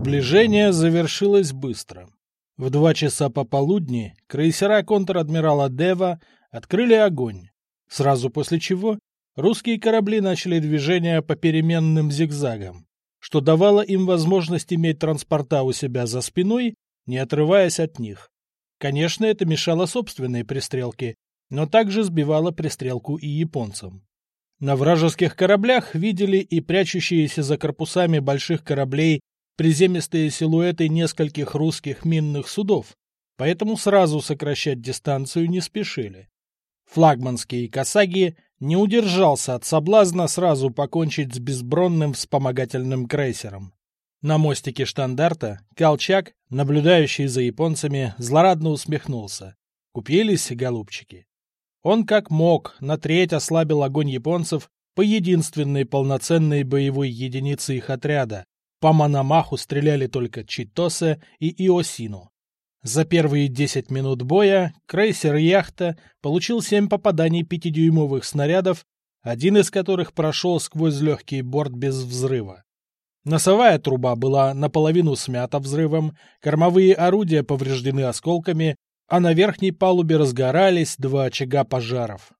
Сближение завершилось быстро. В два часа пополудни крейсера контр-адмирала Дева открыли огонь, сразу после чего русские корабли начали движение по переменным зигзагам, что давало им возможность иметь транспорта у себя за спиной, не отрываясь от них. Конечно, это мешало собственной пристрелке, но также сбивало пристрелку и японцам. На вражеских кораблях видели и прячущиеся за корпусами больших кораблей приземистые силуэты нескольких русских минных судов, поэтому сразу сокращать дистанцию не спешили. Флагманский Касаги не удержался от соблазна сразу покончить с безбронным вспомогательным крейсером. На мостике штандарта Колчак, наблюдающий за японцами, злорадно усмехнулся. Купились, голубчики. Он как мог на треть ослабил огонь японцев по единственной полноценной боевой единице их отряда, по Манамаху стреляли только Читосе и Иосину. За первые 10 минут боя крейсер «Яхта» получил 7 попаданий пятидюймовых снарядов, один из которых прошел сквозь легкий борт без взрыва. Носовая труба была наполовину смята взрывом, кормовые орудия повреждены осколками, а на верхней палубе разгорались два очага пожаров.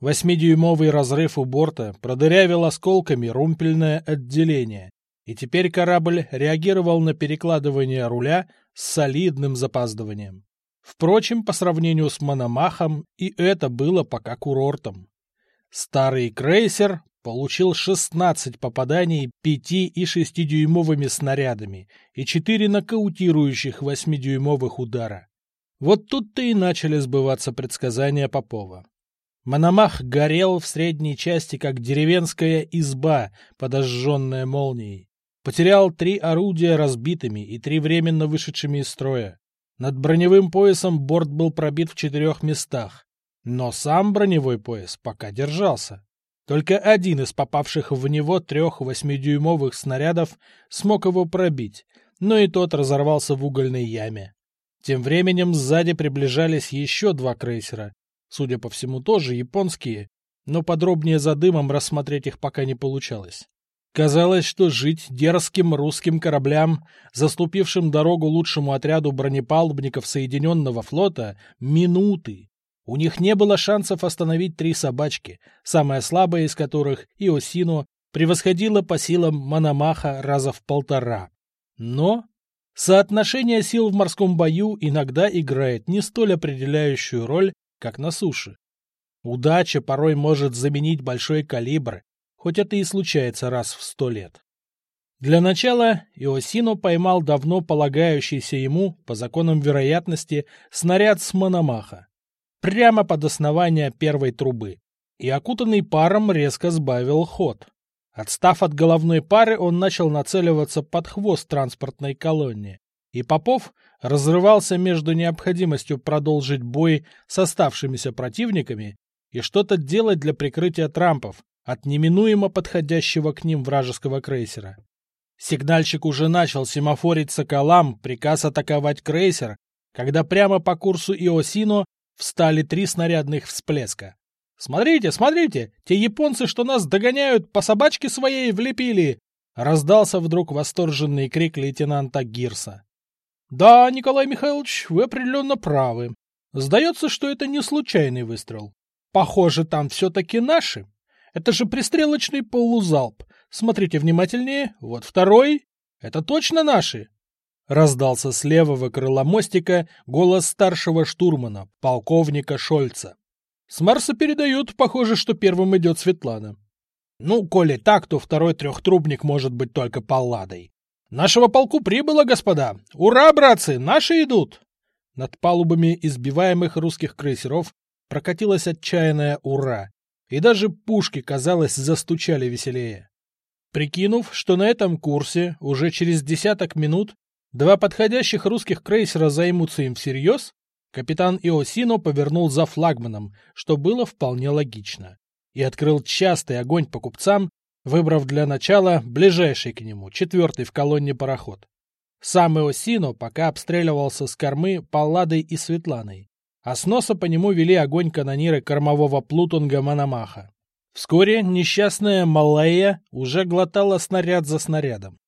Восьмидюймовый разрыв у борта продырявил осколками румпельное отделение, и теперь корабль реагировал на перекладывание руля с солидным запаздыванием. Впрочем, по сравнению с Мономахом, и это было пока курортом. Старый крейсер получил 16 попаданий 5 и 6-дюймовыми снарядами и 4 нокаутирующих 8-дюймовых удара. Вот тут-то и начали сбываться предсказания Попова. Мономах горел в средней части, как деревенская изба, подожженная молнией. Потерял три орудия разбитыми и три временно вышедшими из строя. Над броневым поясом борт был пробит в четырех местах. Но сам броневой пояс пока держался. Только один из попавших в него трех восьмидюймовых снарядов смог его пробить, но и тот разорвался в угольной яме. Тем временем сзади приближались еще два крейсера, судя по всему тоже японские, но подробнее за дымом рассмотреть их пока не получалось. Казалось, что жить дерзким русским кораблям, заступившим дорогу лучшему отряду бронепалубников Соединенного флота, минуты. У них не было шансов остановить три собачки, самая слабая из которых, Иосино, превосходила по силам Мономаха раза в полтора. Но соотношение сил в морском бою иногда играет не столь определяющую роль, как на суше. Удача порой может заменить большой калибр, хоть это и случается раз в сто лет. Для начала Иосино поймал давно полагающийся ему, по законам вероятности, снаряд с Мономаха, прямо под основание первой трубы, и окутанный паром резко сбавил ход. Отстав от головной пары, он начал нацеливаться под хвост транспортной колонне, и Попов разрывался между необходимостью продолжить бой с оставшимися противниками и что-то делать для прикрытия трампов, от неминуемо подходящего к ним вражеского крейсера. Сигнальщик уже начал семафорить соколам приказ атаковать крейсер, когда прямо по курсу Иосино встали три снарядных всплеска. «Смотрите, смотрите! Те японцы, что нас догоняют, по собачке своей влепили!» Раздался вдруг восторженный крик лейтенанта Гирса. «Да, Николай Михайлович, вы определенно правы. Сдается, что это не случайный выстрел. Похоже, там все-таки наши. Это же пристрелочный полузалп. Смотрите внимательнее. Вот второй. Это точно наши. Раздался с левого крыла мостика голос старшего штурмана, полковника Шольца. С Марса передают, похоже, что первым идет Светлана. Ну, коли так, то второй трехтрубник может быть только Палладой. Нашего полку прибыло, господа! Ура, братцы, наши идут! Над палубами избиваемых русских крейсеров прокатилось отчаянное «Ура!», и даже пушки, казалось, застучали веселее. Прикинув, что на этом курсе уже через десяток минут два подходящих русских крейсера займутся им всерьез, капитан Иосино повернул за флагманом, что было вполне логично, и открыл частый огонь по купцам, выбрав для начала ближайший к нему, четвертый в колонне пароход. Сам Иосино пока обстреливался с кормы Палладой и Светланой, а с носа по нему вели огонь канониры кормового плутунга Мономаха. Вскоре несчастная Малайя уже глотала снаряд за снарядом.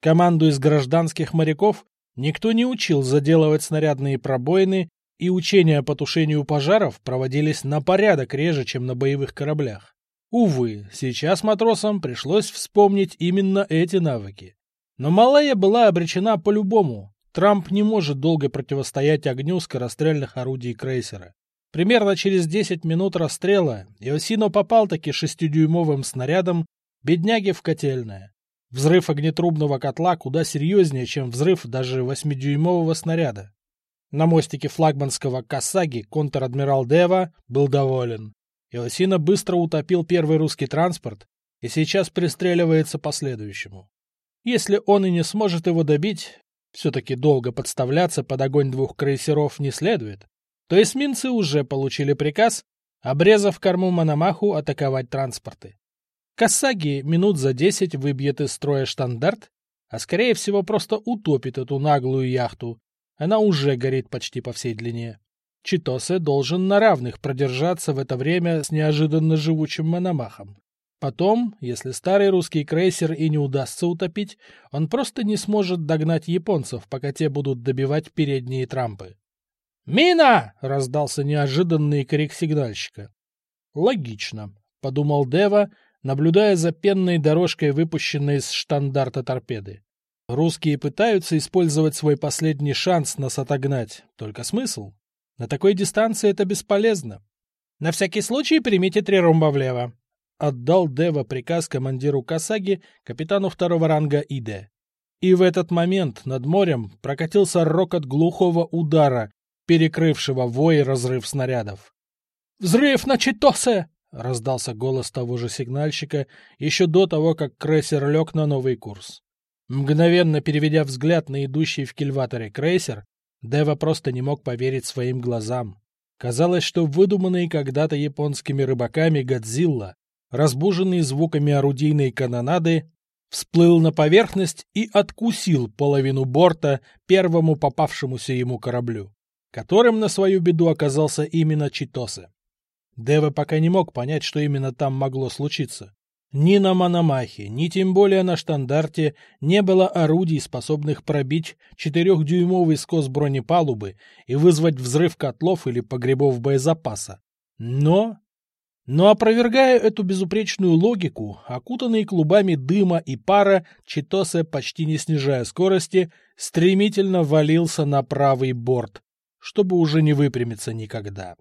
Команду из гражданских моряков никто не учил заделывать снарядные пробоины, и учения по тушению пожаров проводились на порядок реже, чем на боевых кораблях. Увы, сейчас матросам пришлось вспомнить именно эти навыки. Но Малайя была обречена по-любому. Трамп не может долго противостоять огню скорострельных орудий крейсера. Примерно через 10 минут расстрела Иосино попал таки шестидюймовым снарядом бедняги в котельное. Взрыв огнетрубного котла куда серьезнее, чем взрыв даже восьмидюймового снаряда. На мостике флагманского Касаги контр-адмирал Дева был доволен. Иосина быстро утопил первый русский транспорт и сейчас пристреливается по следующему. Если он и не сможет его добить, все-таки долго подставляться под огонь двух крейсеров не следует, то эсминцы уже получили приказ, обрезав корму Мономаху, атаковать транспорты. Касаги минут за десять выбьет из строя штандарт, а скорее всего просто утопит эту наглую яхту. Она уже горит почти по всей длине. Читосе должен на равных продержаться в это время с неожиданно живучим Мономахом. Потом, если старый русский крейсер и не удастся утопить, он просто не сможет догнать японцев, пока те будут добивать передние трампы. «Мина!» — раздался неожиданный крик сигнальщика. «Логично», — подумал Дева, наблюдая за пенной дорожкой, выпущенной из штандарта торпеды. Русские пытаются использовать свой последний шанс нас отогнать. Только смысл? На такой дистанции это бесполезно. На всякий случай примите три румба влево. Отдал Дева приказ командиру Касаги, капитану второго ранга Иде. И в этот момент над морем прокатился рокот глухого удара, перекрывшего вой разрыв снарядов. «Взрыв на Читосе!» — раздался голос того же сигнальщика еще до того, как крейсер лег на новый курс. Мгновенно переведя взгляд на идущий в кильваторе крейсер, Дева просто не мог поверить своим глазам. Казалось, что выдуманный когда-то японскими рыбаками Годзилла, разбуженный звуками орудийной канонады, всплыл на поверхность и откусил половину борта первому попавшемуся ему кораблю, которым на свою беду оказался именно Читосе. Дева пока не мог понять, что именно там могло случиться. Ни на Мономахе, ни тем более на штандарте не было орудий, способных пробить четырехдюймовый скос бронепалубы и вызвать взрыв котлов или погребов боезапаса. Но... Но опровергая эту безупречную логику, окутанный клубами дыма и пара, Читосе, почти не снижая скорости, стремительно валился на правый борт, чтобы уже не выпрямиться никогда.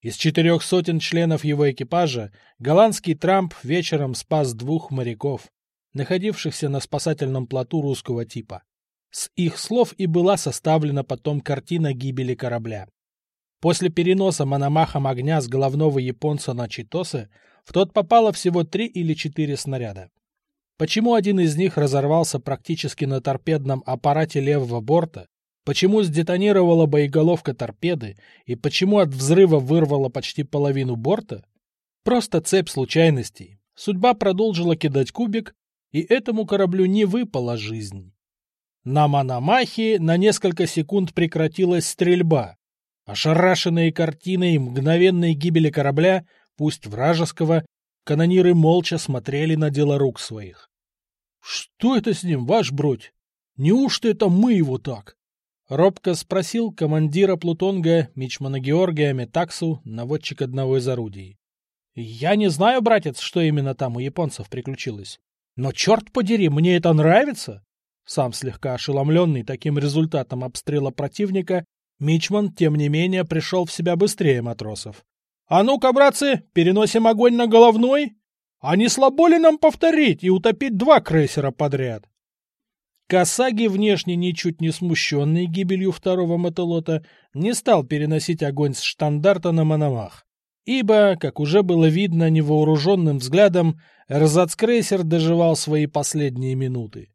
Из четырех сотен членов его экипажа голландский Трамп вечером спас двух моряков, находившихся на спасательном плоту русского типа. С их слов и была составлена потом картина гибели корабля. После переноса мономахом огня с головного японца на Читосе в тот попало всего три или четыре снаряда. Почему один из них разорвался практически на торпедном аппарате левого борта, Почему сдетонировала боеголовка торпеды и почему от взрыва вырвало почти половину борта? Просто цепь случайностей. Судьба продолжила кидать кубик, и этому кораблю не выпала жизнь. На Манамахе на несколько секунд прекратилась стрельба. Ошарашенные картиной мгновенной гибели корабля, пусть вражеского, канониры молча смотрели на дело рук своих. — Что это с ним, ваш бродь? Неужто это мы его так? Робко спросил командира Плутонга Мичмана Георгия Метаксу, наводчик одного из орудий. «Я не знаю, братец, что именно там у японцев приключилось. Но, черт подери, мне это нравится!» Сам слегка ошеломленный таким результатом обстрела противника, Мичман, тем не менее, пришел в себя быстрее матросов. «А ну-ка, братцы, переносим огонь на головной! А не слабо ли нам повторить и утопить два крейсера подряд?» Касаги, внешне ничуть не смущенный гибелью второго мотолота, не стал переносить огонь с штандарта на Мономах. Ибо, как уже было видно невооруженным взглядом, эрзацкрейсер доживал свои последние минуты.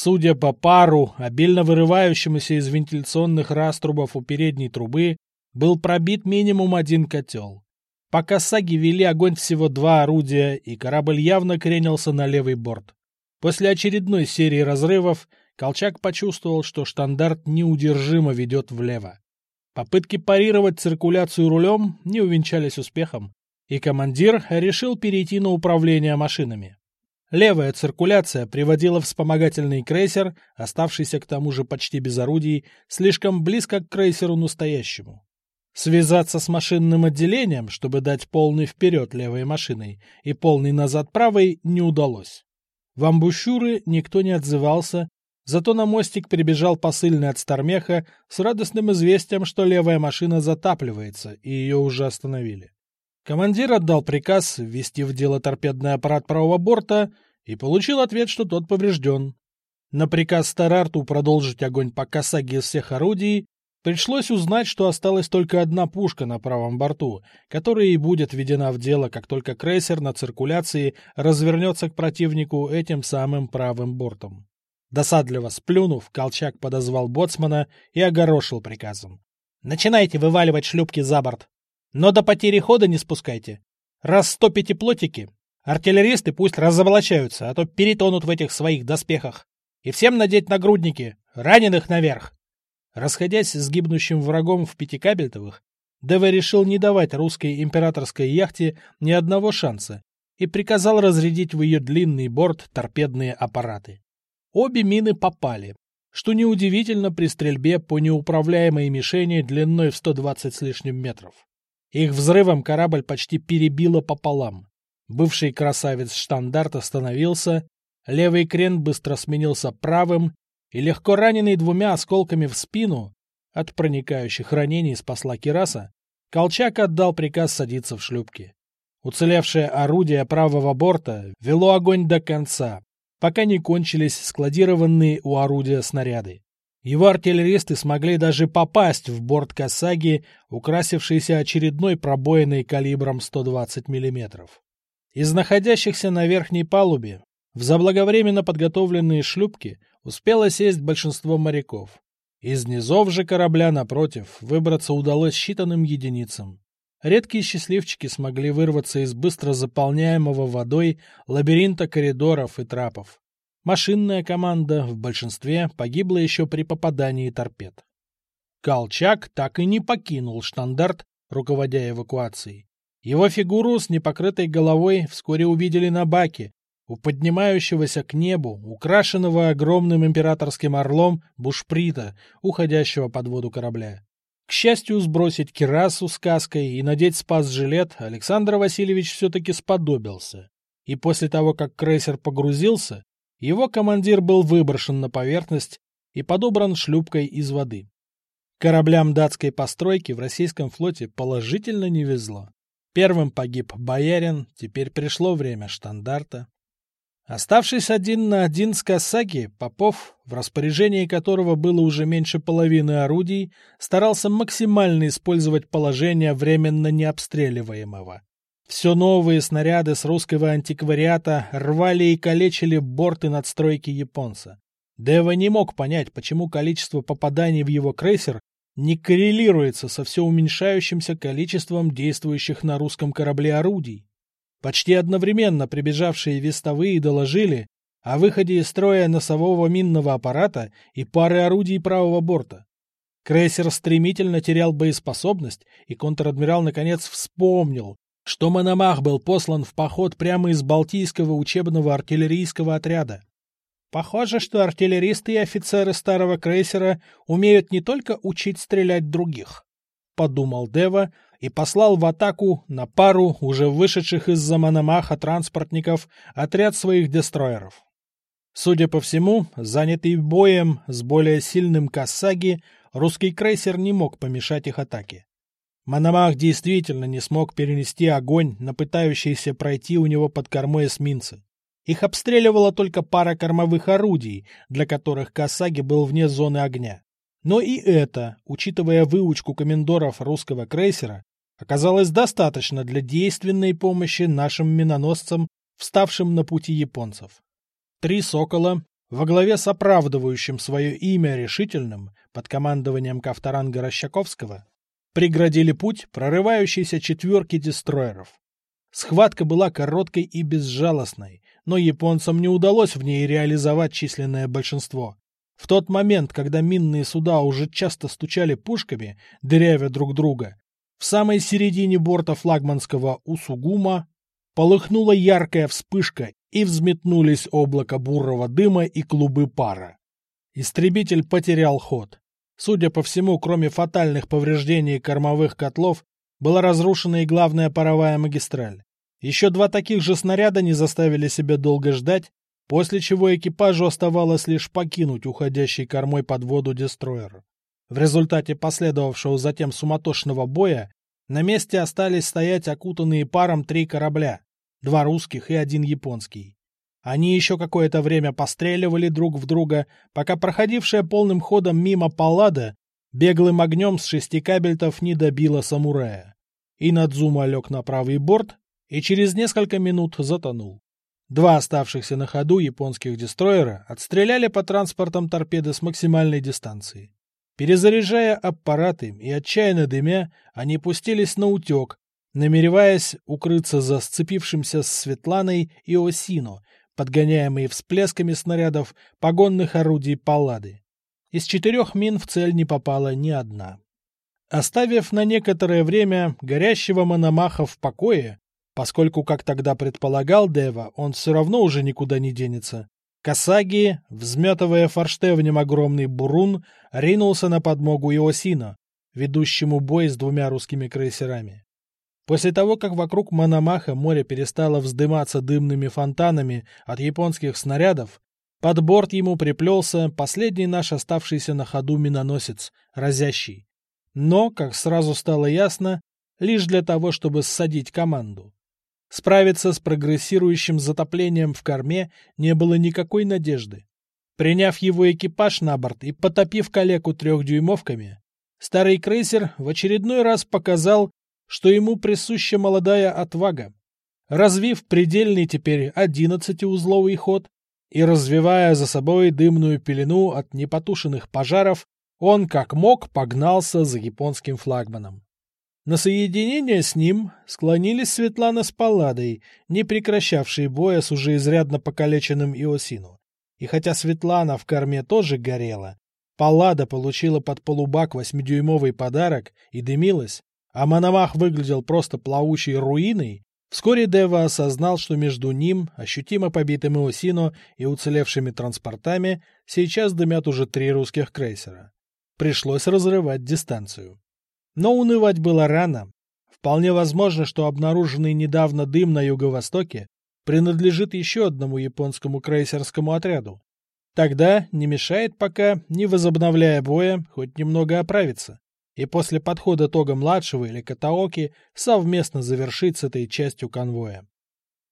Судя по пару, обильно вырывающемуся из вентиляционных раструбов у передней трубы, был пробит минимум один котел. Пока саги вели огонь всего два орудия, и корабль явно кренился на левый борт. После очередной серии разрывов Колчак почувствовал, что штандарт неудержимо ведет влево. Попытки парировать циркуляцию рулем не увенчались успехом, и командир решил перейти на управление машинами. Левая циркуляция приводила вспомогательный крейсер, оставшийся к тому же почти без орудий, слишком близко к крейсеру настоящему. Связаться с машинным отделением, чтобы дать полный вперед левой машиной и полный назад правой, не удалось. В амбушюры никто не отзывался, зато на мостик прибежал посыльный от Стармеха с радостным известием, что левая машина затапливается, и ее уже остановили. Командир отдал приказ ввести в дело торпедный аппарат правого борта и получил ответ, что тот поврежден. На приказ Старарту продолжить огонь по Касаге из всех орудий Пришлось узнать, что осталась только одна пушка на правом борту, которая и будет введена в дело, как только крейсер на циркуляции развернется к противнику этим самым правым бортом. Досадливо сплюнув, Колчак подозвал боцмана и огорошил приказом. «Начинайте вываливать шлюпки за борт. Но до потери хода не спускайте. Раз стопите плотики, артиллеристы пусть разоблачаются, а то перетонут в этих своих доспехах. И всем надеть нагрудники, раненых наверх. Расходясь с гибнущим врагом в пятикабельтовых, ДВ решил не давать русской императорской яхте ни одного шанса и приказал разрядить в ее длинный борт торпедные аппараты. Обе мины попали, что неудивительно при стрельбе по неуправляемой мишени длиной в 120 с лишним метров. Их взрывом корабль почти перебило пополам. Бывший красавец штандарт остановился, левый крен быстро сменился правым, и легко раненый двумя осколками в спину, от проникающих ранений спасла Кираса, Колчак отдал приказ садиться в шлюпки. Уцелевшее орудие правого борта вело огонь до конца, пока не кончились складированные у орудия снаряды. Его артиллеристы смогли даже попасть в борт Касаги, украсившийся очередной пробоиной калибром 120 мм. Из находящихся на верхней палубе в заблаговременно подготовленные шлюпки успело сесть большинство моряков. Из низов же корабля, напротив, выбраться удалось считанным единицам. Редкие счастливчики смогли вырваться из быстро заполняемого водой лабиринта коридоров и трапов. Машинная команда в большинстве погибла еще при попадании торпед. Колчак так и не покинул штандарт, руководя эвакуацией. Его фигуру с непокрытой головой вскоре увидели на баке, у поднимающегося к небу, украшенного огромным императорским орлом бушприта, уходящего под воду корабля. К счастью, сбросить кирасу с каской и надеть спас-жилет Александр Васильевич все-таки сподобился. И после того, как крейсер погрузился, его командир был выброшен на поверхность и подобран шлюпкой из воды. Кораблям датской постройки в российском флоте положительно не везло. Первым погиб боярин, теперь пришло время штандарта. Оставшись один на один с Касаки, Попов, в распоряжении которого было уже меньше половины орудий, старался максимально использовать положение временно необстреливаемого. Все новые снаряды с русского антиквариата рвали и калечили борты надстройки японца. Дева не мог понять, почему количество попаданий в его крейсер не коррелируется со все уменьшающимся количеством действующих на русском корабле орудий. Почти одновременно прибежавшие вестовые доложили о выходе из строя носового минного аппарата и пары орудий правого борта. Крейсер стремительно терял боеспособность, и контр-адмирал наконец вспомнил, что Мономах был послан в поход прямо из Балтийского учебного артиллерийского отряда. Похоже, что артиллеристы и офицеры старого крейсера умеют не только учить стрелять других, подумал Дева, и послал в атаку на пару уже вышедших из-за Мономаха транспортников отряд своих дестроеров. Судя по всему, занятый боем с более сильным Кассаги, русский крейсер не мог помешать их атаке. Мономах действительно не смог перенести огонь на пытающиеся пройти у него под кормой эсминцы. Их обстреливала только пара кормовых орудий, для которых Касаги был вне зоны огня. Но и это, учитывая выучку комендоров русского крейсера, оказалось достаточно для действенной помощи нашим миноносцам, вставшим на пути японцев. Три «Сокола» во главе с оправдывающим свое имя решительным под командованием Кавторанга Рощаковского преградили путь прорывающейся четверки дестроеров. Схватка была короткой и безжалостной, но японцам не удалось в ней реализовать численное большинство. В тот момент, когда минные суда уже часто стучали пушками, дырявя друг друга, в самой середине борта флагманского Усугума полыхнула яркая вспышка, и взметнулись облако бурого дыма и клубы пара. Истребитель потерял ход. Судя по всему, кроме фатальных повреждений кормовых котлов, была разрушена и главная паровая магистраль. Еще два таких же снаряда не заставили себя долго ждать, после чего экипажу оставалось лишь покинуть уходящий кормой под воду дестроер. В результате последовавшего затем суматошного боя на месте остались стоять окутанные паром три корабля, два русских и один японский. Они еще какое-то время постреливали друг в друга, пока проходившая полным ходом мимо паллада беглым огнем с шести кабельтов не добила самурая. И Надзума лег на правый борт и через несколько минут затонул. Два оставшихся на ходу японских дестроера отстреляли по транспортам торпеды с максимальной дистанции. Перезаряжая аппараты и отчаянно дымя, они пустились на утек, намереваясь укрыться за сцепившимся с Светланой и Осино, подгоняемые всплесками снарядов погонных орудий Паллады. Из четырех мин в цель не попала ни одна. Оставив на некоторое время горящего Мономаха в покое, поскольку, как тогда предполагал Дева, он все равно уже никуда не денется, Касаги, взметывая форштевнем огромный бурун, ринулся на подмогу Иосина, ведущему бой с двумя русскими крейсерами. После того, как вокруг Мономаха море перестало вздыматься дымными фонтанами от японских снарядов, под борт ему приплелся последний наш оставшийся на ходу миноносец, разящий. Но, как сразу стало ясно, лишь для того, чтобы ссадить команду. Справиться с прогрессирующим затоплением в корме не было никакой надежды. Приняв его экипаж на борт и потопив калеку трехдюймовками, старый крейсер в очередной раз показал, что ему присуща молодая отвага. Развив предельный теперь одиннадцатиузловый ход и развивая за собой дымную пелену от непотушенных пожаров, он как мог погнался за японским флагманом. На соединение с ним склонились Светлана с Палладой, не прекращавшие боя с уже изрядно покалеченным Иосину. И хотя Светлана в корме тоже горела, Паллада получила под полубак восьмидюймовый подарок и дымилась, а Мономах выглядел просто плавучей руиной, вскоре Дева осознал, что между ним, ощутимо побитым Иосино и уцелевшими транспортами, сейчас дымят уже три русских крейсера. Пришлось разрывать дистанцию. Но унывать было рано. Вполне возможно, что обнаруженный недавно дым на юго-востоке принадлежит еще одному японскому крейсерскому отряду. Тогда не мешает пока, не возобновляя боя, хоть немного оправиться. И после подхода Тога-младшего или Катаоки совместно завершить с этой частью конвоя.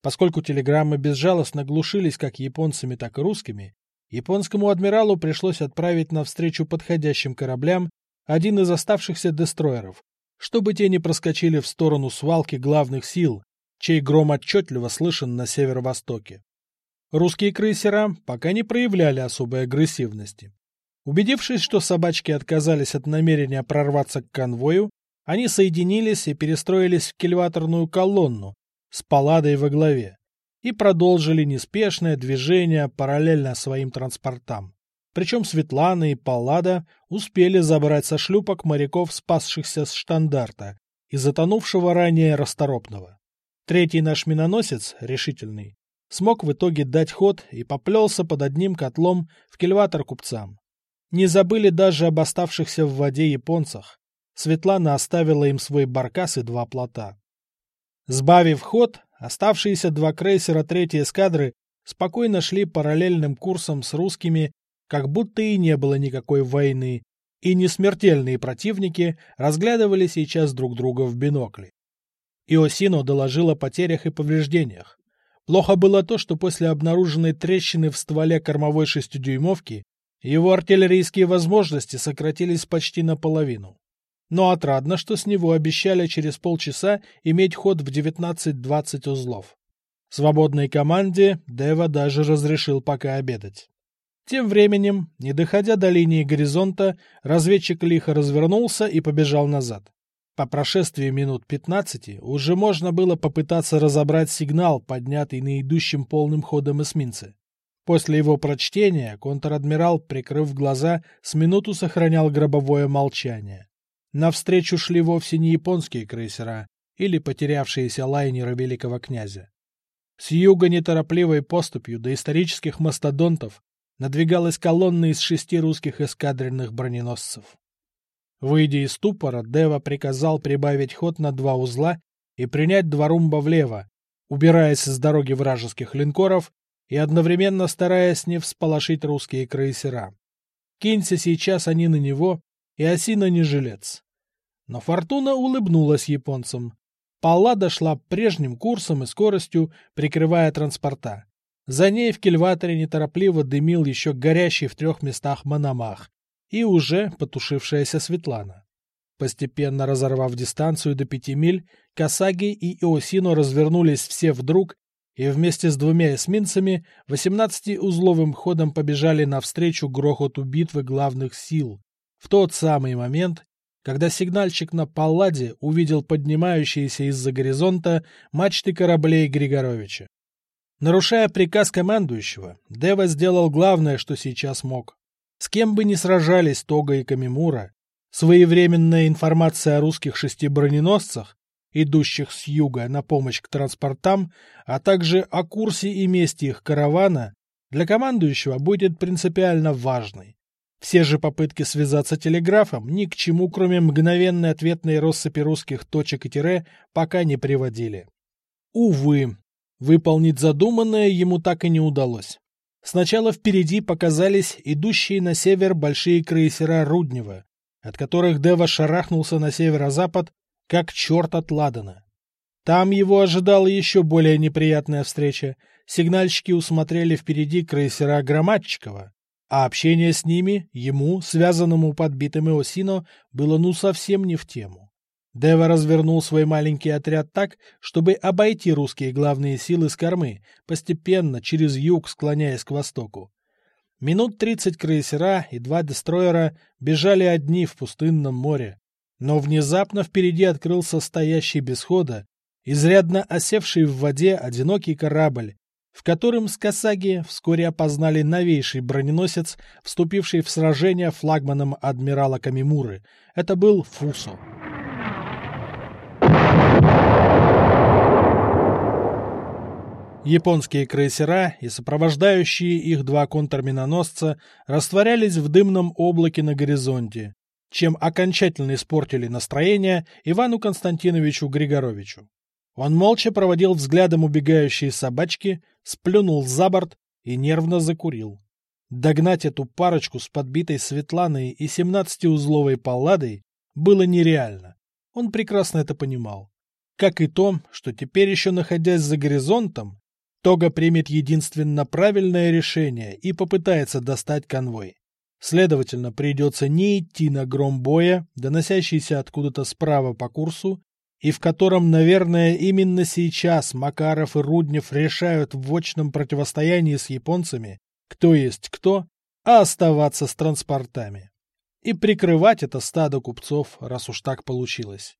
Поскольку телеграммы безжалостно глушились как японцами, так и русскими, японскому адмиралу пришлось отправить навстречу подходящим кораблям один из оставшихся дестроеров, чтобы те не проскочили в сторону свалки главных сил, чей гром отчетливо слышен на северо-востоке. Русские крейсера пока не проявляли особой агрессивности. Убедившись, что собачки отказались от намерения прорваться к конвою, они соединились и перестроились в кильваторную колонну с паладой во главе и продолжили неспешное движение параллельно своим транспортам. Причем Светлана и Паллада успели забрать со шлюпок моряков, спасшихся с штандарта и затонувшего ранее расторопного. Третий наш миноносец, решительный, смог в итоге дать ход и поплелся под одним котлом в кильватор купцам. Не забыли даже об оставшихся в воде японцах. Светлана оставила им свой баркас и два плота. Сбавив ход, оставшиеся два крейсера третьей эскадры спокойно шли параллельным курсом с русскими как будто и не было никакой войны, и несмертельные противники разглядывали сейчас друг друга в бинокли. Иосино доложил о потерях и повреждениях. Плохо было то, что после обнаруженной трещины в стволе кормовой шестидюймовки его артиллерийские возможности сократились почти наполовину. Но отрадно, что с него обещали через полчаса иметь ход в 19-20 узлов. Свободной команде Дева даже разрешил пока обедать. Тем временем, не доходя до линии горизонта, разведчик лихо развернулся и побежал назад. По прошествии минут пятнадцати уже можно было попытаться разобрать сигнал, поднятый на идущем полным ходом эсминце. После его прочтения контр-адмирал, прикрыв глаза, с минуту сохранял гробовое молчание. Навстречу шли вовсе не японские крейсера или потерявшиеся лайнеры великого князя. С юга неторопливой поступью до исторических мастодонтов надвигалась колонна из шести русских эскадренных броненосцев. Выйдя из ступора, Дева приказал прибавить ход на два узла и принять два румба влево, убираясь с дороги вражеских линкоров и одновременно стараясь не всполошить русские крейсера. Кинься сейчас они на него, и осина не жилец. Но Фортуна улыбнулась японцам. Паллада шла прежним курсом и скоростью, прикрывая транспорта. За ней в кильваторе неторопливо дымил еще горящий в трех местах Мономах и уже потушившаяся Светлана. Постепенно разорвав дистанцию до пяти миль, Касаги и Иосино развернулись все вдруг и вместе с двумя эсминцами 18-узловым ходом побежали навстречу грохоту битвы главных сил, в тот самый момент, когда сигнальщик на Палладе увидел поднимающиеся из-за горизонта мачты кораблей Григоровича. Нарушая приказ командующего, Дева сделал главное, что сейчас мог. С кем бы ни сражались Тога и Камимура, своевременная информация о русских шести броненосцах, идущих с юга на помощь к транспортам, а также о курсе и месте их каравана, для командующего будет принципиально важной. Все же попытки связаться телеграфом ни к чему, кроме мгновенной ответной россыпи русских точек и тире, пока не приводили. Увы, выполнить задуманное ему так и не удалось. Сначала впереди показались идущие на север большие крейсера Руднева, от которых Дева шарахнулся на северо-запад, как черт от Ладана. Там его ожидала еще более неприятная встреча. Сигнальщики усмотрели впереди крейсера Громадчикова, а общение с ними, ему, связанному подбитым Иосино, было ну совсем не в тему. Дева развернул свой маленький отряд так, чтобы обойти русские главные силы с кормы, постепенно через юг склоняясь к востоку. Минут тридцать крейсера и два дестройера бежали одни в пустынном море, но внезапно впереди открылся стоящий без хода, изрядно осевший в воде одинокий корабль, в котором с Касаги вскоре опознали новейший броненосец, вступивший в сражение флагманом адмирала Камимуры. Это был Фусо. Японские крейсера и сопровождающие их два контрминоносца растворялись в дымном облаке на горизонте, чем окончательно испортили настроение Ивану Константиновичу Григоровичу. Он молча проводил взглядом убегающие собачки, сплюнул за борт и нервно закурил. Догнать эту парочку с подбитой Светланой и семнадцатиузловой палладой было нереально. Он прекрасно это понимал. Как и то, что теперь еще находясь за горизонтом, Тога примет единственно правильное решение и попытается достать конвой. Следовательно, придется не идти на гром боя, доносящийся откуда-то справа по курсу, и в котором, наверное, именно сейчас Макаров и Руднев решают в очном противостоянии с японцами, кто есть кто, а оставаться с транспортами. И прикрывать это стадо купцов, раз уж так получилось.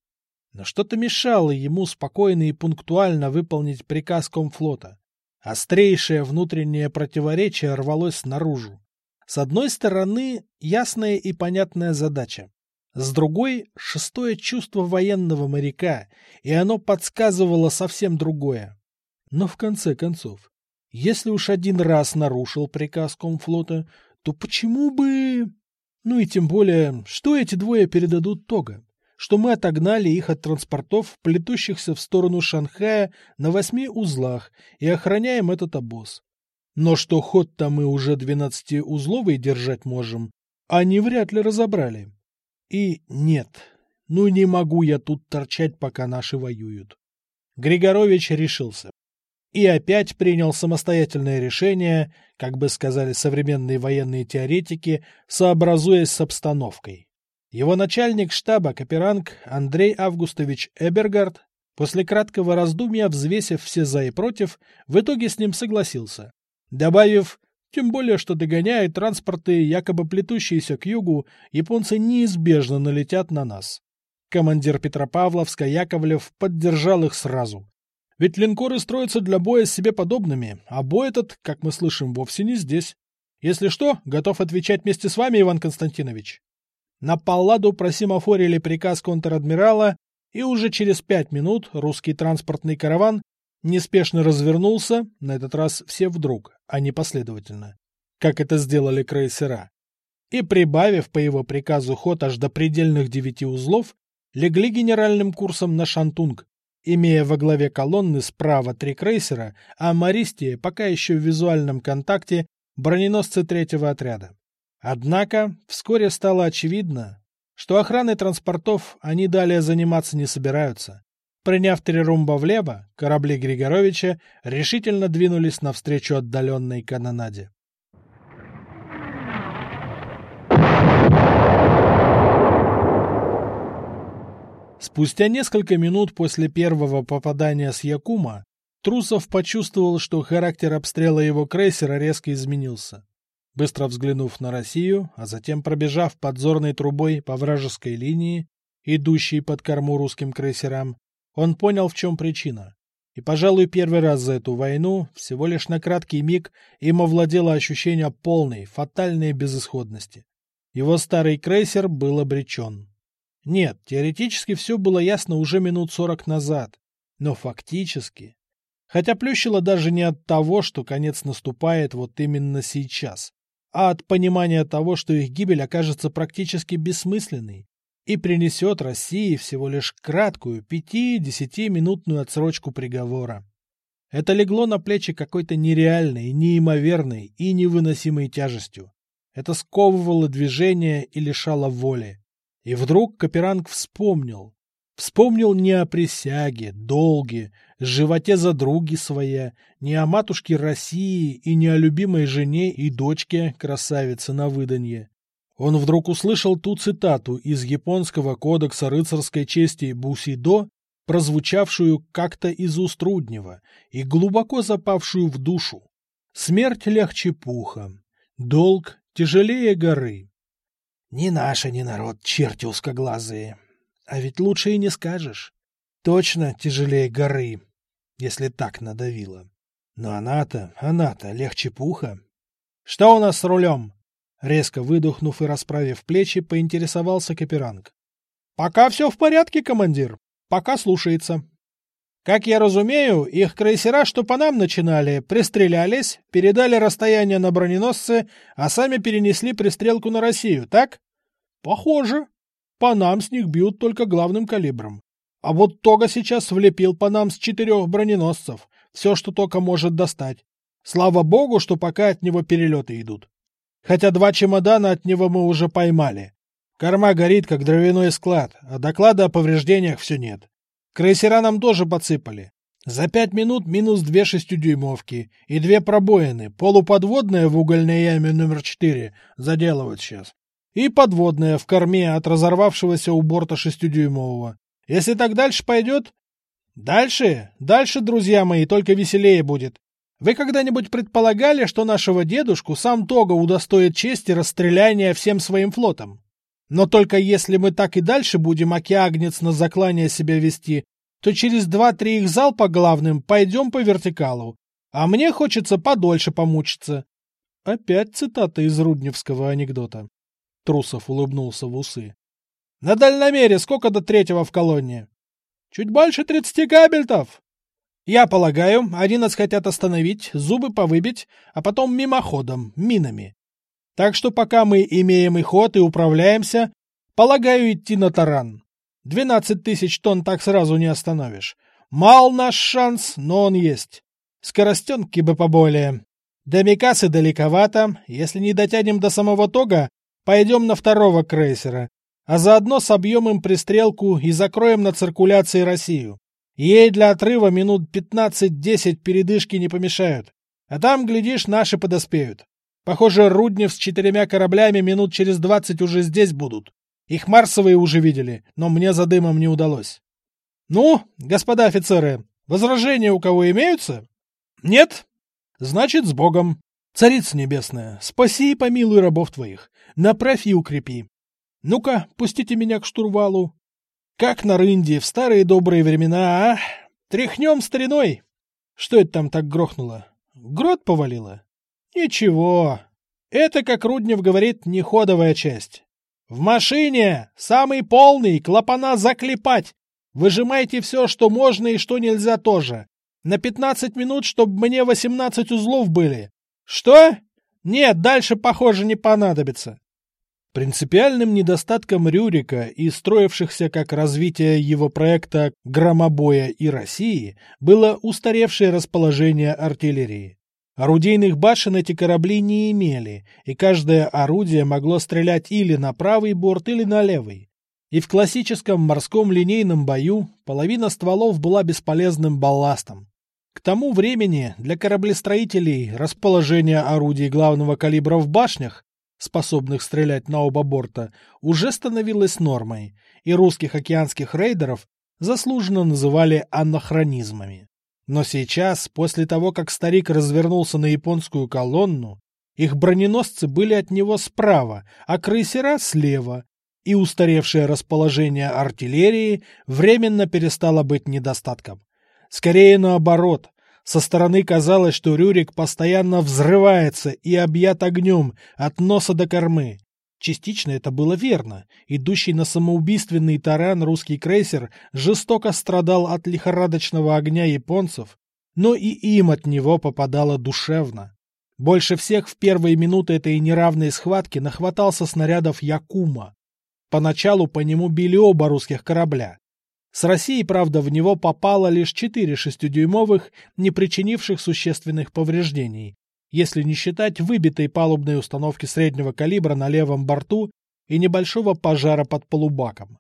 Но что-то мешало ему спокойно и пунктуально выполнить приказ комфлота. Острейшее внутреннее противоречие рвалось наружу. С одной стороны, ясная и понятная задача с другой — шестое чувство военного моряка, и оно подсказывало совсем другое. Но в конце концов, если уж один раз нарушил приказ комфлота, то почему бы... Ну и тем более, что эти двое передадут Тога? Что мы отогнали их от транспортов, плетущихся в сторону Шанхая на восьми узлах, и охраняем этот обоз. Но что ход-то мы уже двенадцатиузловый держать можем, они вряд ли разобрали. И нет, ну не могу я тут торчать, пока наши воюют. Григорович решился. И опять принял самостоятельное решение, как бы сказали современные военные теоретики, сообразуясь с обстановкой. Его начальник штаба Каперанг Андрей Августович Эбергард, после краткого раздумья, взвесив все за и против, в итоге с ним согласился, добавив тем более, что догоняя транспорты, якобы плетущиеся к югу, японцы неизбежно налетят на нас. Командир Петропавловска Яковлев поддержал их сразу. Ведь линкоры строятся для боя с себе подобными, а бой этот, как мы слышим, вовсе не здесь. Если что, готов отвечать вместе с вами, Иван Константинович. На Палладу просимофорили приказ контр-адмирала, и уже через пять минут русский транспортный караван неспешно развернулся, на этот раз все вдруг, а не последовательно, как это сделали крейсера, и, прибавив по его приказу ход аж до предельных девяти узлов, легли генеральным курсом на Шантунг, имея во главе колонны справа три крейсера, а Мористия пока еще в визуальном контакте броненосцы третьего отряда. Однако вскоре стало очевидно, что охраной транспортов они далее заниматься не собираются. Приняв три румба влево, корабли Григоровича решительно двинулись навстречу отдаленной канонаде. Спустя несколько минут после первого попадания с Якума, Трусов почувствовал, что характер обстрела его крейсера резко изменился. Быстро взглянув на Россию, а затем пробежав подзорной трубой по вражеской линии, идущей под корму русским крейсерам, он понял, в чем причина. И, пожалуй, первый раз за эту войну, всего лишь на краткий миг, им овладело ощущение полной, фатальной безысходности. Его старый крейсер был обречен. Нет, теоретически все было ясно уже минут сорок назад, но фактически... Хотя плющило даже не от того, что конец наступает вот именно сейчас, а от понимания того, что их гибель окажется практически бессмысленной и принесет России всего лишь краткую пяти-десятиминутную отсрочку приговора. Это легло на плечи какой-то нереальной, неимоверной и невыносимой тяжестью. Это сковывало движение и лишало воли. И вдруг Каперанг вспомнил. Вспомнил не о присяге, долге, животе за други своя, не о матушке России и не о любимой жене и дочке, красавице на выданье. Он вдруг услышал ту цитату из японского кодекса рыцарской чести Бусидо, прозвучавшую как-то из уст Руднева и глубоко запавшую в душу. «Смерть легче пуха, долг тяжелее горы, не наша, не народ, черти узкоглазые. А ведь лучше и не скажешь. Точно тяжелее горы, если так надавило. Но она-то, она-то легче пуха. Что у нас с рулем? Резко выдохнув и расправив плечи, поинтересовался Каперанг. Пока все в порядке, командир. Пока слушается. Как я разумею, их крейсера, что по нам начинали, пристрелялись, передали расстояние на броненосцы, а сами перенесли пристрелку на Россию, так? Похоже. По нам с них бьют только главным калибром. А вот Тога сейчас влепил по нам с четырех броненосцев. Все, что только может достать. Слава богу, что пока от него перелеты идут. Хотя два чемодана от него мы уже поймали. Корма горит, как дровяной склад, а доклада о повреждениях все нет. Крейсера нам тоже подсыпали. За пять минут минус две шестидюймовки и две пробоины, полуподводная в угольной яме номер четыре, заделывают сейчас, и подводная в корме от разорвавшегося у борта шестидюймового. Если так дальше пойдет... Дальше, дальше, друзья мои, только веселее будет. Вы когда-нибудь предполагали, что нашего дедушку сам Тога удостоит чести расстреляния всем своим флотом? Но только если мы так и дальше будем океагнец на заклание себя вести, то через два-три их залпа главным пойдем по вертикалу. А мне хочется подольше помучиться. Опять цитата из Рудневского анекдота. Трусов улыбнулся в усы. На дальномере сколько до третьего в колонне? Чуть больше тридцати кабельтов. Я полагаю, они нас хотят остановить, зубы повыбить, а потом мимоходом, минами. Так что пока мы имеем и ход, и управляемся, полагаю идти на таран. Двенадцать тысяч тонн так сразу не остановишь. Мал наш шанс, но он есть. Скоростенки бы поболее. До Микасы далековато. Если не дотянем до самого Тога, пойдем на второго крейсера. А заодно собьем им пристрелку и закроем на циркуляции Россию. Ей для отрыва минут пятнадцать-десять передышки не помешают. А там, глядишь, наши подоспеют. Похоже, Руднев с четырьмя кораблями минут через двадцать уже здесь будут. Их марсовые уже видели, но мне за дымом не удалось. Ну, господа офицеры, возражения у кого имеются? Нет? Значит, с Богом. Царица небесная, спаси и помилуй рабов твоих, направь и укрепи. Ну-ка, пустите меня к штурвалу. Как на рынде, в старые добрые времена, а? Тряхнем стариной. Что это там так грохнуло? Грот повалило? Ничего. Это, как Руднев говорит, не ходовая часть. В машине самый полный, клапана заклепать. Выжимайте все, что можно и что нельзя тоже. На пятнадцать минут, чтобы мне восемнадцать узлов были. Что? Нет, дальше, похоже, не понадобится. Принципиальным недостатком Рюрика и строившихся как развитие его проекта «Громобоя» и России было устаревшее расположение артиллерии. Орудийных башен эти корабли не имели, и каждое орудие могло стрелять или на правый борт, или на левый. И в классическом морском линейном бою половина стволов была бесполезным балластом. К тому времени для кораблестроителей расположение орудий главного калибра в башнях способных стрелять на оба борта, уже становилась нормой, и русских океанских рейдеров заслуженно называли анахронизмами. Но сейчас, после того, как старик развернулся на японскую колонну, их броненосцы были от него справа, а крейсера слева, и устаревшее расположение артиллерии временно перестало быть недостатком. Скорее наоборот, со стороны казалось, что Рюрик постоянно взрывается и объят огнем от носа до кормы. Частично это было верно. Идущий на самоубийственный таран русский крейсер жестоко страдал от лихорадочного огня японцев, но и им от него попадало душевно. Больше всех в первые минуты этой неравной схватки нахватался снарядов Якума. Поначалу по нему били оба русских корабля. С Россией, правда, в него попало лишь четыре шестидюймовых, не причинивших существенных повреждений, если не считать выбитой палубной установки среднего калибра на левом борту и небольшого пожара под полубаком.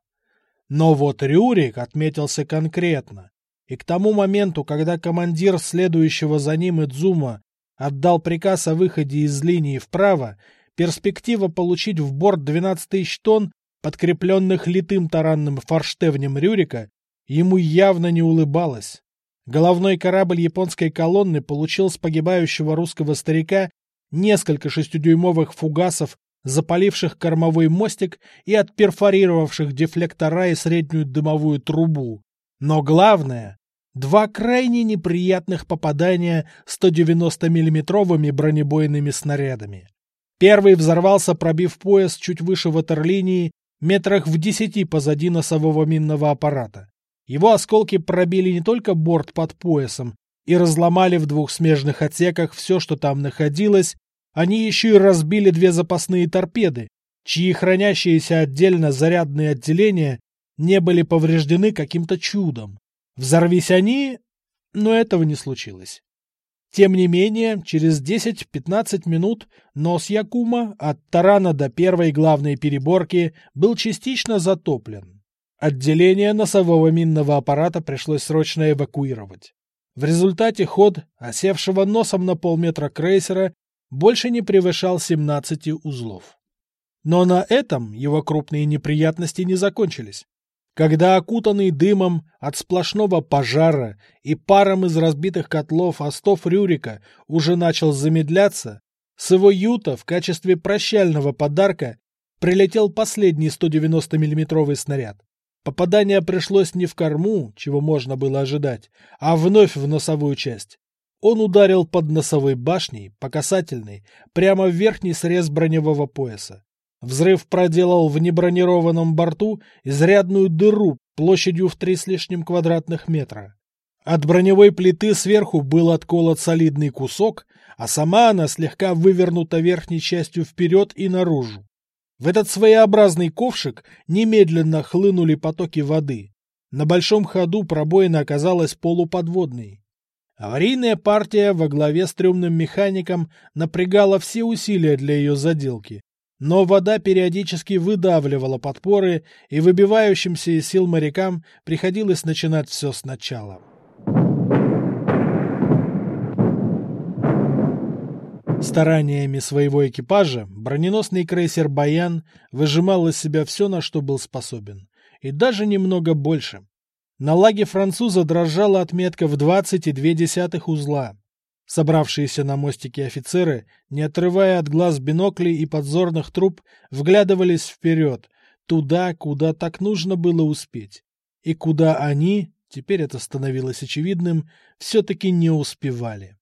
Но вот Рюрик отметился конкретно, и к тому моменту, когда командир следующего за ним Идзума отдал приказ о выходе из линии вправо, перспектива получить в борт 12 тысяч тонн подкрепленных литым таранным форштевнем Рюрика, ему явно не улыбалось. Головной корабль японской колонны получил с погибающего русского старика несколько шестидюймовых фугасов, запаливших кормовой мостик и отперфорировавших дефлектора и среднюю дымовую трубу. Но главное — два крайне неприятных попадания 190 миллиметровыми бронебойными снарядами. Первый взорвался, пробив пояс чуть выше ватерлинии метрах в десяти позади носового минного аппарата. Его осколки пробили не только борт под поясом и разломали в двух смежных отсеках все, что там находилось, они еще и разбили две запасные торпеды, чьи хранящиеся отдельно зарядные отделения не были повреждены каким-то чудом. Взорвись они, но этого не случилось. Тем не менее, через 10-15 минут нос Якума от тарана до первой главной переборки был частично затоплен. Отделение носового минного аппарата пришлось срочно эвакуировать. В результате ход, осевшего носом на полметра крейсера, больше не превышал 17 узлов. Но на этом его крупные неприятности не закончились. Когда окутанный дымом от сплошного пожара и паром из разбитых котлов остов Рюрика уже начал замедляться, с его юта в качестве прощального подарка прилетел последний 190 миллиметровый снаряд. Попадание пришлось не в корму, чего можно было ожидать, а вновь в носовую часть. Он ударил под носовой башней, по касательной, прямо в верхний срез броневого пояса. Взрыв проделал в небронированном борту изрядную дыру площадью в три с лишним квадратных метра. От броневой плиты сверху был отколот солидный кусок, а сама она слегка вывернута верхней частью вперед и наружу. В этот своеобразный ковшик немедленно хлынули потоки воды. На большом ходу пробоина оказалась полуподводной. Аварийная партия во главе с трюмным механиком напрягала все усилия для ее заделки, но вода периодически выдавливала подпоры, и выбивающимся из сил морякам приходилось начинать все сначала. Стараниями своего экипажа броненосный крейсер «Баян» выжимал из себя все, на что был способен, и даже немного больше. На лаге француза дрожала отметка в 20,2 узла. Собравшиеся на мостике офицеры, не отрывая от глаз биноклей и подзорных труб, вглядывались вперед, туда, куда так нужно было успеть. И куда они, теперь это становилось очевидным, все-таки не успевали.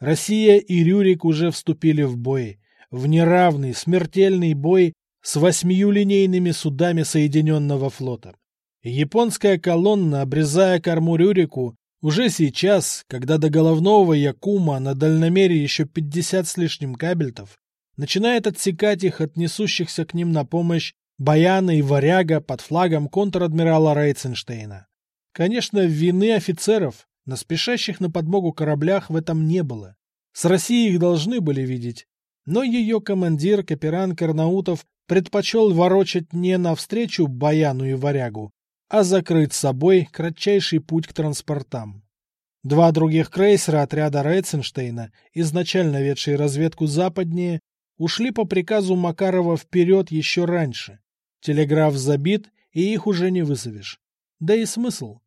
Россия и Рюрик уже вступили в бой, в неравный, смертельный бой с восьмию линейными судами Соединенного флота. Японская колонна, обрезая корму Рюрику, Уже сейчас, когда до головного Якума на дальномере еще 50 с лишним кабельтов, начинает отсекать их от несущихся к ним на помощь Баяна и Варяга под флагом контр-адмирала Рейценштейна. Конечно, вины офицеров, на спешащих на подмогу кораблях в этом не было. С Россией их должны были видеть. Но ее командир, капитан Карнаутов, предпочел ворочать не навстречу Баяну и Варягу, а закрыть собой кратчайший путь к транспортам. Два других крейсера отряда Рейценштейна, изначально ведшие разведку западнее, ушли по приказу Макарова вперед еще раньше. Телеграф забит, и их уже не вызовешь. Да и смысл.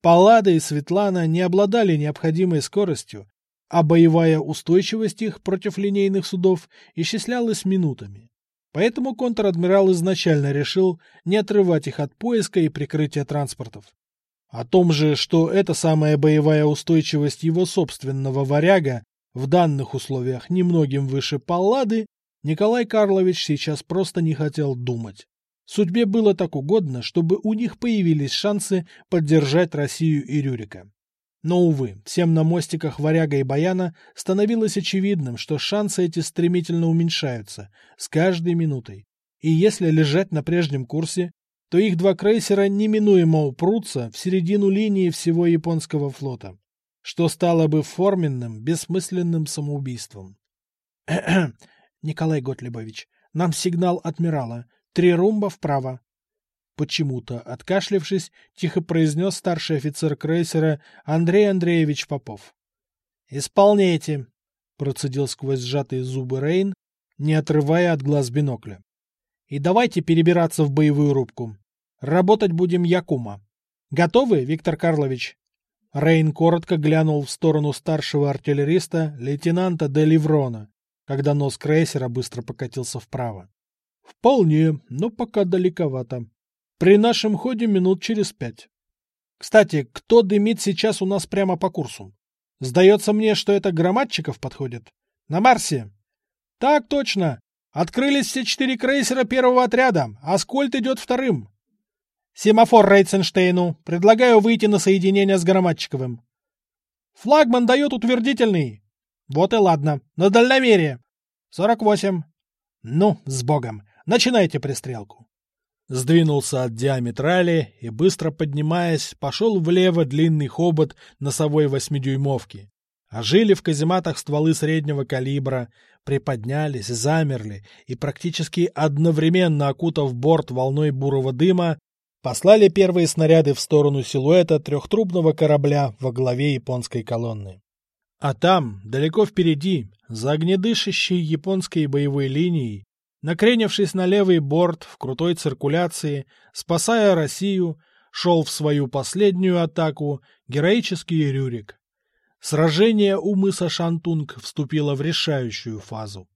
Паллада и Светлана не обладали необходимой скоростью, а боевая устойчивость их против линейных судов исчислялась минутами. Поэтому контр-адмирал изначально решил не отрывать их от поиска и прикрытия транспортов. О том же, что эта самая боевая устойчивость его собственного варяга в данных условиях немногим выше Паллады, Николай Карлович сейчас просто не хотел думать. Судьбе было так угодно, чтобы у них появились шансы поддержать Россию и Рюрика. Но, увы, всем на мостиках Варяга и Баяна становилось очевидным, что шансы эти стремительно уменьшаются с каждой минутой. И если лежать на прежнем курсе, то их два крейсера неминуемо упрутся в середину линии всего японского флота, что стало бы форменным, бессмысленным самоубийством. Николай Готлебович, нам сигнал адмирала. Три румба вправо. Почему-то, откашлившись, тихо произнес старший офицер крейсера Андрей Андреевич Попов. «Исполняйте!» — процедил сквозь сжатые зубы Рейн, не отрывая от глаз бинокля. «И давайте перебираться в боевую рубку. Работать будем Якума. Готовы, Виктор Карлович?» Рейн коротко глянул в сторону старшего артиллериста лейтенанта де Ливрона, когда нос крейсера быстро покатился вправо. Вполне, но пока далековато. При нашем ходе минут через пять. Кстати, кто дымит сейчас у нас прямо по курсу? Сдается мне, что это Громадчиков подходит. На Марсе. Так точно. Открылись все четыре крейсера первого отряда. Аскольд идет вторым. Семафор Рейценштейну. Предлагаю выйти на соединение с Громадчиковым. Флагман дает утвердительный. Вот и ладно. На. Сорок восемь. Ну, с Богом. Начинайте пристрелку. Сдвинулся от диаметрали и, быстро поднимаясь, пошел влево длинный хобот носовой восьмидюймовки. Ожили в казематах стволы среднего калибра, приподнялись, замерли и, практически одновременно окутав борт волной бурого дыма, послали первые снаряды в сторону силуэта трехтрубного корабля во главе японской колонны. А там, далеко впереди, за огнедышащей японской боевой линией, накренившись на левый борт в крутой циркуляции, спасая Россию, шел в свою последнюю атаку героический Рюрик. Сражение у мыса Шантунг вступило в решающую фазу.